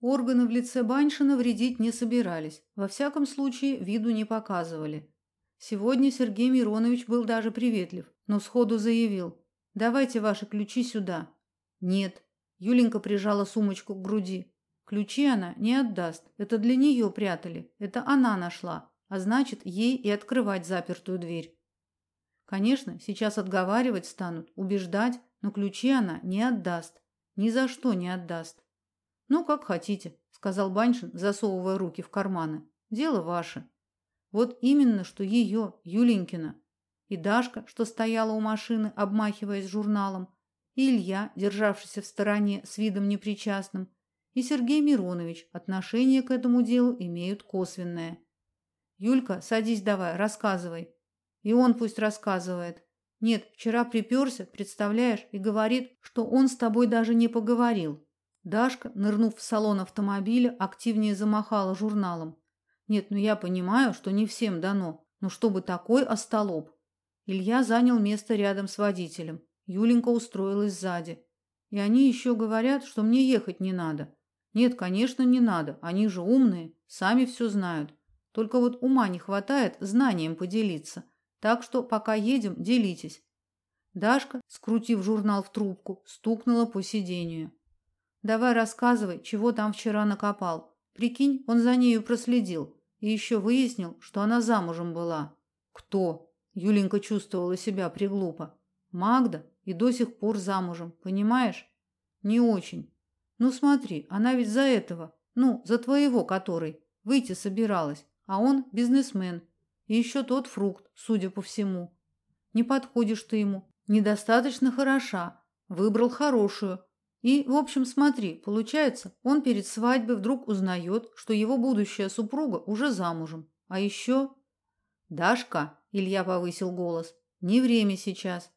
Органы в лице Баншина вредить не собирались, во всяком случае виду не показывали. Сегодня Сергей Миронович был даже приветлив, но сходу заявил: "Давайте ваши ключи сюда". "Нет". Юленька прижала сумочку к груди. Ключи она не отдаст. Это для нее прятали. Это она нашла, а значит, ей и открывать запертую дверь. Конечно, сейчас отговаривать станут, убеждать, но ключи она не отдаст. Ни за что не отдаст. Ну, как хотите, сказал Баншин, засовывая руки в карманы. Дело ваше. Вот именно, что ее, Юленькина, и Дашка, что стояла у машины, обмахиваясь журналом, и Илья, державшийся в стороне с видом непричастным, и Сергей Миронович отношение к этому делу имеют косвенное. Юлька, садись давай, рассказывай. И он пусть рассказывает. Нет, вчера приперся, представляешь, и говорит, что он с тобой даже не поговорил. Дашка, нырнув в салон автомобиля, активнее замахала журналом. Нет, ну я понимаю, что не всем дано, но чтобы такой остолоп. Илья занял место рядом с водителем. Юленька устроилась сзади. И они еще говорят, что мне ехать не надо. Нет, конечно, не надо. Они же умные, сами все знают. Только вот ума не хватает знанием поделиться. Так что пока едем, делитесь. Дашка, скрутив журнал в трубку, стукнула по сиденью. Давай рассказывай, чего там вчера накопал. Прикинь, он за нею проследил и еще выяснил, что она замужем была. Кто? Юленька чувствовала себя приглупо. Магда и до сих пор замужем, понимаешь? Не очень. Ну смотри, она ведь за этого, ну, за твоего который, выйти собиралась, а он бизнесмен. И еще тот фрукт, судя по всему. Не подходишь ты ему, недостаточно хороша. Выбрал хорошую, и, в общем, смотри, получается, он перед свадьбой вдруг узнает, что его будущая супруга уже замужем. А еще... Дашка, Илья повысил голос, не время сейчас.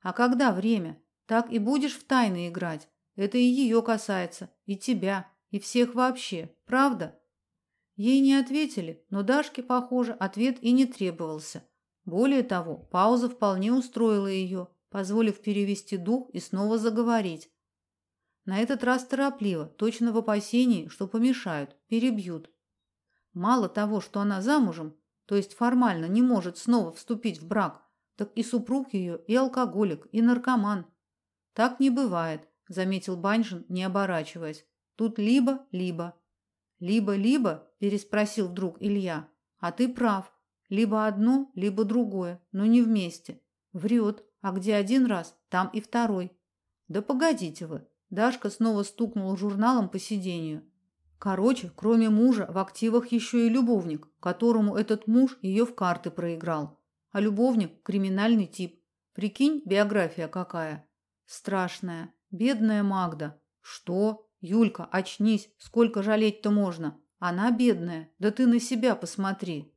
А когда время? Так и будешь в тайны играть. Это и ее касается, и тебя, и всех вообще, правда? Ей не ответили, но Дашке, похоже, ответ и не требовался. Более того, пауза вполне устроила ее, позволив перевести дух и снова заговорить. На этот раз торопливо, точно в опасении, что помешают, перебьют. Мало того, что она замужем, то есть формально не может снова вступить в брак, так и супруг ее и алкоголик, и наркоман. Так не бывает, заметил Баншин, не оборачиваясь. Тут либо-либо. Либо-либо, переспросил вдруг Илья. А ты прав. Либо одно, либо другое, но не вместе. Врет. А где один раз, там и второй. Да погодите вы, Дашка снова стукнула журналом по сиденью. Короче, кроме мужа, в активах еще и любовник, которому этот муж ее в карты проиграл. А любовник криминальный тип. Прикинь, биография какая. Страшная. Бедная Магда. Что? Юлька, очнись. Сколько жалеть-то можно? Она бедная. Да ты на себя посмотри.